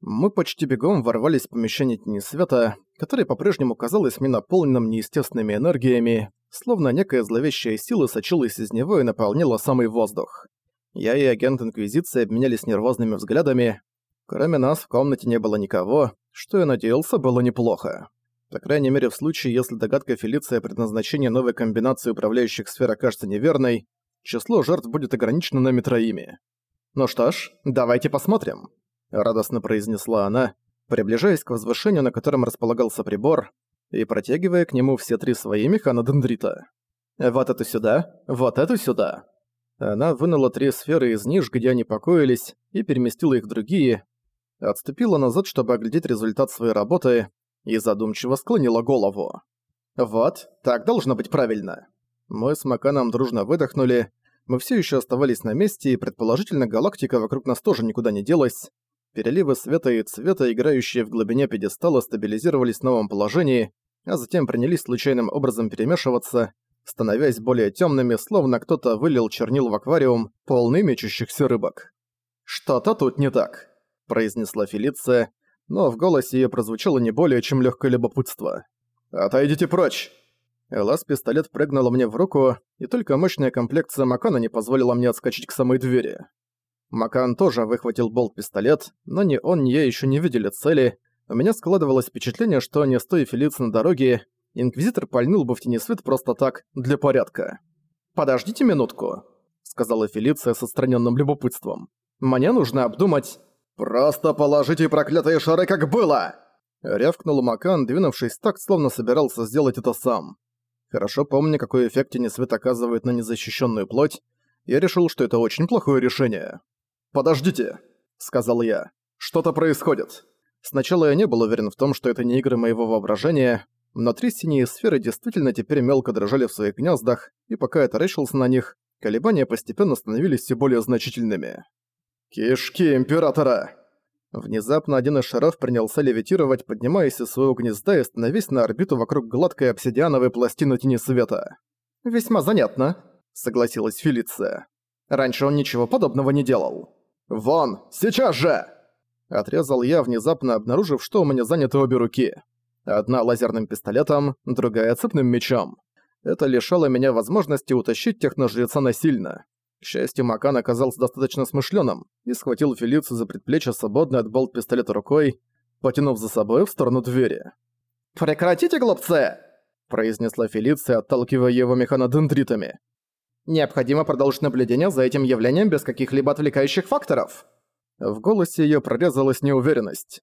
Мы почти бегом ворвались в помещение Тени Света, которое по-прежнему казалось мне наполненным неестественными энергиями, словно некая зловещая сила сочилась из него и наполнила самый воздух. Я и агент Инквизиции обменялись нервозными взглядами. Кроме нас в комнате не было никого, что я надеялся было неплохо. По крайней мере, в случае, если догадка Фелиции о предназначении новой комбинации управляющих сфер окажется неверной, число жертв будет ограничено нами троими. Ну что ж, давайте посмотрим. — радостно произнесла она, приближаясь к возвышению, на котором располагался прибор, и протягивая к нему все три свои механодендрита. «Вот эту сюда, вот эту сюда». Она вынула три сферы из ниш, где они покоились, и переместила их в другие, отступила назад, чтобы оглядеть результат своей работы, и задумчиво склонила голову. «Вот, так должно быть правильно». Мы с Маканом дружно выдохнули, мы все еще оставались на месте, и предположительно галактика вокруг нас тоже никуда не делась. Переливы света и цвета, играющие в глубине пьедестала, стабилизировались в новом положении, а затем принялись случайным образом перемешиваться, становясь более темными, словно кто-то вылил чернил в аквариум, полный мечущихся рыбок. «Что-то тут не так», — произнесла Фелиция, но в голосе ее прозвучало не более, чем легкое любопытство. «Отойдите прочь!» Элас-пистолет прыгнула мне в руку, и только мощная комплекция Макана не позволила мне отскочить к самой двери. Макан тоже выхватил болт-пистолет, но ни он, ни я еще не видели цели. У меня складывалось впечатление, что не стоя филиться на дороге, Инквизитор пальнул бы в тени свет просто так, для порядка. «Подождите минутку», — сказала Фелиция с отстраненным любопытством. «Мне нужно обдумать...» «Просто положите проклятые шары, как было!» Рявкнул Макан, двинувшись так, словно собирался сделать это сам. Хорошо помню, какой эффект тени свет оказывает на незащищенную плоть, я решил, что это очень плохое решение. «Подождите», — сказал я. «Что-то происходит». Сначала я не был уверен в том, что это не игры моего воображения, но три синие сферы действительно теперь мелко дрожали в своих гнездах, и пока я таращился на них, колебания постепенно становились все более значительными. «Кишки Императора!» Внезапно один из шаров принялся левитировать, поднимаясь из своего гнезда и становясь на орбиту вокруг гладкой обсидиановой пластины тени света. «Весьма занятно», — согласилась Фелиция. «Раньше он ничего подобного не делал». «Вон! Сейчас же!» Отрезал я, внезапно обнаружив, что у меня заняты обе руки. Одна лазерным пистолетом, другая цепным мечом. Это лишало меня возможности утащить техножреца насильно. К счастью, Макан оказался достаточно смышленым и схватил Фелицию за предплечье свободной от болт пистолета рукой, потянув за собой в сторону двери. «Прекратите, глупцы!» – произнесла Фелиция, отталкивая его механодендритами. Необходимо продолжить наблюдение за этим явлением без каких-либо отвлекающих факторов. В голосе её прорезалась неуверенность.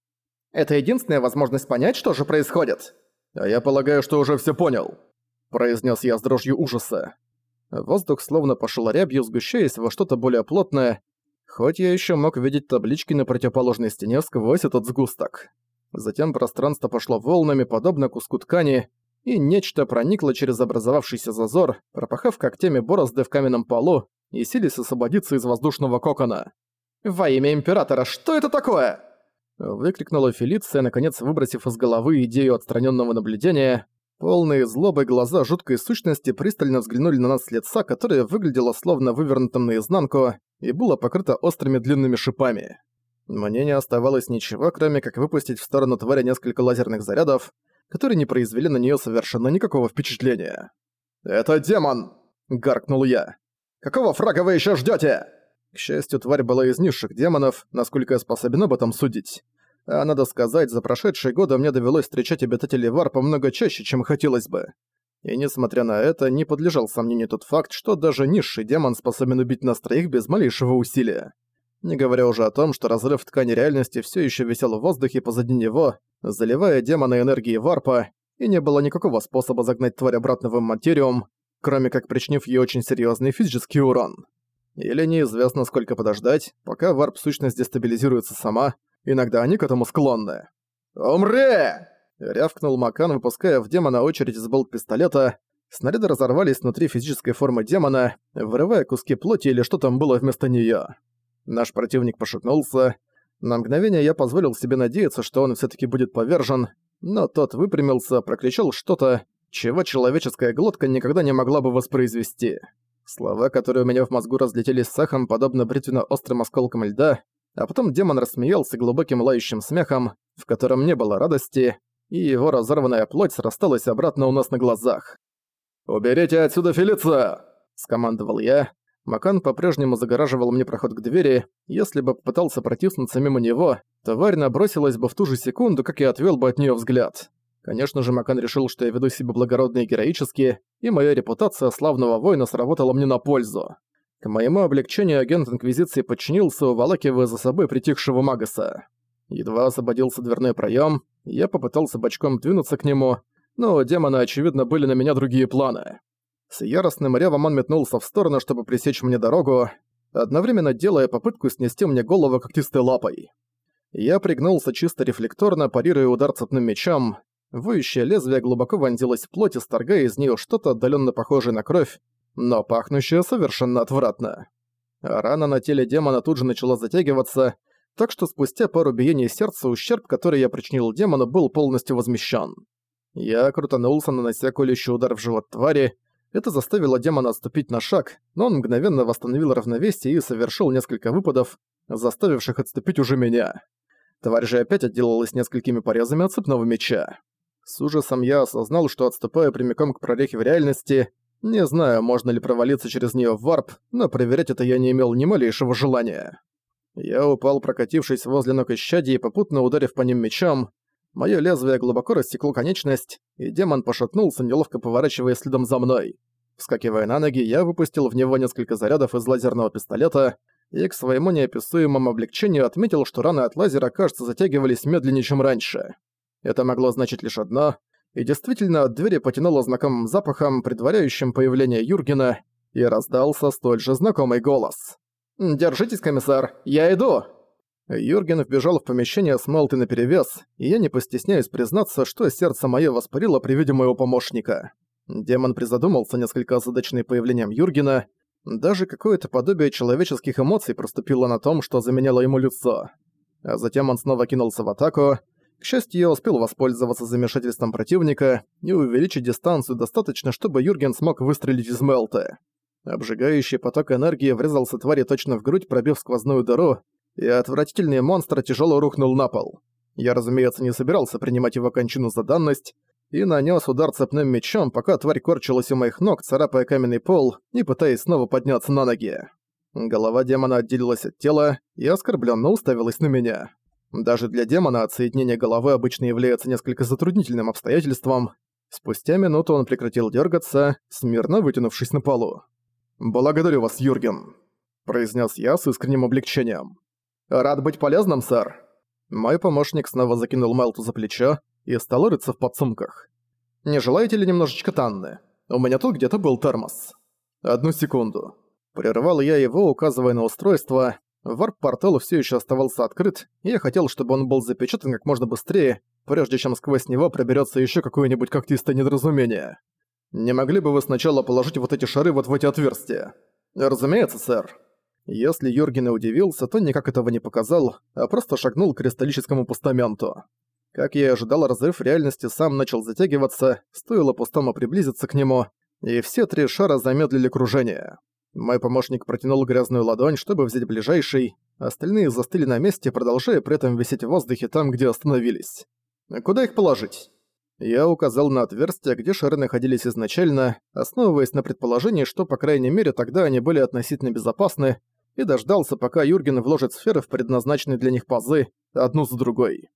Это единственная возможность понять, что же происходит. А я полагаю, что уже всё понял, произнес я с дрожью ужаса. Воздух словно пошел рябью, сгущаясь во что-то более плотное, хоть я ещё мог видеть таблички на противоположной стене сквозь этот сгусток. Затем пространство пошло волнами, подобно куску ткани, и нечто проникло через образовавшийся зазор, пропахав когтями борозды в каменном полу и сились освободиться из воздушного кокона. «Во имя Императора, что это такое?» Выкрикнула Фелиция, наконец выбросив из головы идею отстраненного наблюдения. Полные злобы глаза жуткой сущности пристально взглянули на нас с лица, которое выглядело словно вывернутым наизнанку и было покрыто острыми длинными шипами. Мне не оставалось ничего, кроме как выпустить в сторону твари несколько лазерных зарядов, которые не произвели на неё совершенно никакого впечатления. «Это демон!» — гаркнул я. «Какого фрага вы ещё ждёте?» К счастью, тварь была из низших демонов, насколько я способен об этом судить. А надо сказать, за прошедшие годы мне довелось встречать обитателей Варпа много чаще, чем хотелось бы. И несмотря на это, не подлежал сомнению тот факт, что даже низший демон способен убить нас троих без малейшего усилия. Не говоря уже о том, что разрыв ткани реальности всё ещё висел в воздухе позади него, заливая демона энергией варпа, и не было никакого способа загнать тварь обратно в материум, кроме как причинив ей очень серьезный физический урон. Или неизвестно сколько подождать, пока варп-сущность дестабилизируется сама, иногда они к этому склонны. «Умри!» — рявкнул Макан, выпуская в демона очередь из болт-пистолета. Снаряды разорвались внутри физической формы демона, вырывая куски плоти или что там было вместо неё. Наш противник пошатнулся, на мгновение я позволил себе надеяться, что он все таки будет повержен, но тот выпрямился, прокричал что-то, чего человеческая глотка никогда не могла бы воспроизвести. Слова, которые у меня в мозгу разлетелись с эхом, подобно бритвенно-острым осколкам льда, А потом демон рассмеялся глубоким лающим смехом, в котором не было радости, и его разорванная плоть срасталась обратно у нас на глазах. «Уберите отсюда Фелица!» – скомандовал я. Макан по-прежнему загораживал мне проход к двери. Если бы попытался протиснуться мимо него, тварь набросилась бы в ту же секунду, как я отвел бы от нее взгляд. Конечно же, Макан решил, что я веду себя благородно и героически, и моя репутация славного воина сработала мне на пользу. К моему облегчению агент Инквизиции подчинился, уволакивая за собой притихшего Магаса. Едва освободился дверной проем, я попытался бочком двинуться к нему, но у демона, очевидно, были на меня другие планы. С яростным ревом он метнулся в сторону, чтобы пресечь мне дорогу, одновременно делая попытку снести мне голову когтистой лапой. Я пригнулся чисто рефлекторно, парируя удар цепным мечом. Воющее лезвие глубоко вонзилось в плоть, исторгая из нее что-то отдаленно похожее на кровь, но пахнущее совершенно отвратно. рана на теле демона тут же начала затягиваться, так что спустя пару биений сердца ущерб, который я причинил демону, был полностью возмещен. Я крутанулся, нанося колющий удар в живот твари. Это заставило демона отступить на шаг, но он мгновенно восстановил равновесие и совершил несколько выпадов, заставивших отступить уже меня. Тварь же опять отделалась несколькими порезами от цепного меча. С ужасом я осознал, что отступаю прямиком к прорехе в реальности. Не знаю, можно ли провалиться через неё в варп, но проверять это я не имел ни малейшего желания. Я упал, прокатившись возле ног исчадия и попутно ударив по ним мечом. Моё лезвие глубоко рассекло конечность, и демон пошатнулся, неловко поворачивая следом за мной. Вскакивая на ноги, я выпустил в него несколько зарядов из лазерного пистолета и к своему неописуемому облегчению отметил, что раны от лазера, кажется, затягивались медленнее, чем раньше. Это могло значить лишь одно, и действительно от двери потянуло знакомым запахом, предваряющим появление Юргена, и раздался столь же знакомый голос. «Держитесь, комиссар, я иду!» Юрген вбежал в помещение с Малтой наперевес, и я не постесняюсь признаться, что сердце мое воспарило при виде моего помощника. Демон призадумался несколько озадаченный появлением Юргена, даже какое-то подобие человеческих эмоций проступило на том, что заменяло ему лицо. А затем он снова кинулся в атаку. К счастью, я успел воспользоваться замешательством противника и увеличить дистанцию достаточно, чтобы Юрген смог выстрелить из Мелта. Обжигающий поток энергии врезался твари точно в грудь, пробив сквозную дыру, и отвратительный монстр тяжело рухнул на пол. Я, разумеется, не собирался принимать его кончину за данность, и нанес удар цепным мечом, пока тварь корчилась у моих ног, царапая каменный пол и пытаясь снова подняться на ноги. Голова демона отделилась от тела и оскорбленно уставилась на меня. Даже для демона отсоединение головы обычно является несколько затруднительным обстоятельством. Спустя минуту он прекратил дергаться, смирно вытянувшись на полу. «Благодарю вас, Юрген», — произнес я с искренним облегчением. «Рад быть полезным, сэр». Мой помощник снова закинул Мелту за плечо и стал рыться в подсумках. «Не желаете ли немножечко Танны? У меня тут где-то был термос». «Одну секунду». Прервал я его, указывая на устройство. Варп-портал все еще оставался открыт, и я хотел, чтобы он был запечатан как можно быстрее, прежде чем сквозь него проберется еще какое-нибудь когтистое недоразумение. «Не могли бы вы сначала положить вот эти шары вот в эти отверстия?» «Разумеется, сэр». Если Юрген и удивился, то никак этого не показал, а просто шагнул к кристаллическому постаменту. Как я и ожидал, разрыв реальности сам начал затягиваться, стоило пустому приблизиться к нему, и все три шара замедлили кружение. Мой помощник протянул грязную ладонь, чтобы взять ближайший, остальные застыли на месте, продолжая при этом висеть в воздухе там, где остановились. «Куда их положить?» Я указал на отверстия, где шары находились изначально, основываясь на предположении, что, по крайней мере, тогда они были относительно безопасны, и дождался, пока Юрген вложит сферы в предназначенные для них пазы, одну за другой.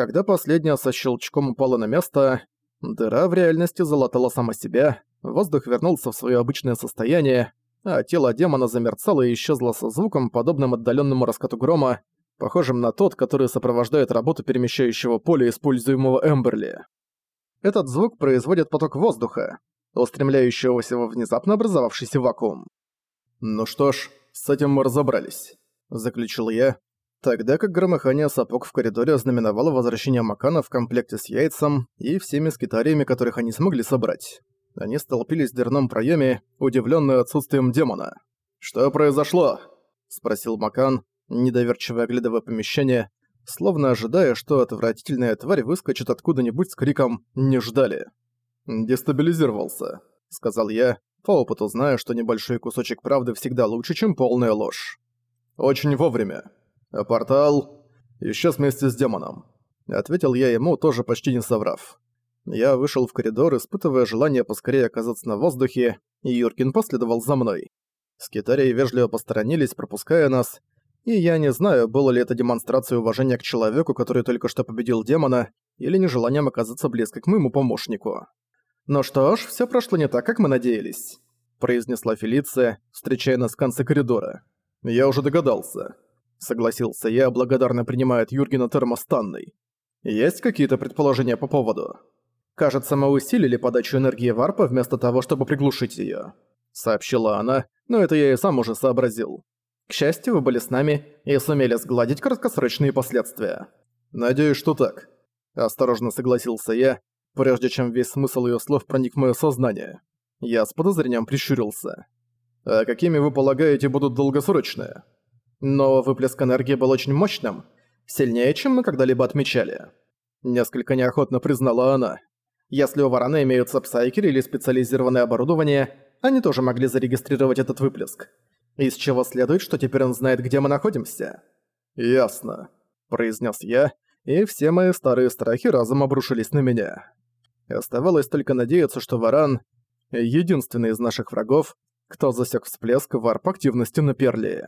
Когда последняя со щелчком упала на место, дыра в реальности залатала сама себя, воздух вернулся в свое обычное состояние, а тело демона замерцало и исчезло со звуком, подобным отдаленному раскату грома, похожим на тот, который сопровождает работу перемещающего поля, используемого Эмберли. Этот звук производит поток воздуха, устремляющегося во внезапно образовавшийся вакуум. Ну что ж, с этим мы разобрались», — заключил я, тогда как громыхание сапог в коридоре ознаменовало возвращение Макана в комплекте с яйцем и всеми скитариями, которых они смогли собрать. Они столпились в дверном проеме, удивленные отсутствием демона. «Что произошло?» — спросил Макан, недоверчиво оглядывая помещение, словно ожидая, что отвратительная тварь выскочит откуда-нибудь с криком «Не ждали». «Дестабилизировался», — сказал я, по опыту знаю, что небольшой кусочек правды всегда лучше, чем полная ложь. Очень вовремя. «А портал?» «Исчез вместе с демоном», — ответил я ему, тоже почти не соврав. Я вышел в коридор, испытывая желание поскорее оказаться на воздухе, и Юркин последовал за мной. Скитарии вежливо посторонились, пропуская нас, и я не знаю, было ли это демонстрацией уважения к человеку, который только что победил демона, или нежеланием оказаться близко к моему помощнику. «Ну что ж, всё прошло не так, как мы надеялись», — произнесла Фелиция, встречая нас в конце коридора. «Я уже догадался», — согласился я, благодарно принимая от Юргена термостанной. «Есть какие-то предположения по поводу?» «Кажется, мы усилили подачу энергии варпа вместо того, чтобы приглушить её», — сообщила она, но это я и сам уже сообразил. К счастью, вы были с нами и сумели сгладить краткосрочные последствия. Надеюсь, что так. Осторожно согласился я, прежде чем весь смысл её слов проник в моё сознание. Я с подозрением прищурился. А какими вы полагаете будут долгосрочные? Но выплеск энергии был очень мощным, сильнее, чем мы когда-либо отмечали. Несколько неохотно признала она. Если у Варана имеются псайкеры или специализированное оборудование, они тоже могли зарегистрировать этот выплеск. Из чего следует, что теперь он знает, где мы находимся. «Ясно», — произнес я, и все мои старые страхи разом обрушились на меня. Оставалось только надеяться, что Варан — единственный из наших врагов, кто засек всплеск варп активности на Перлии.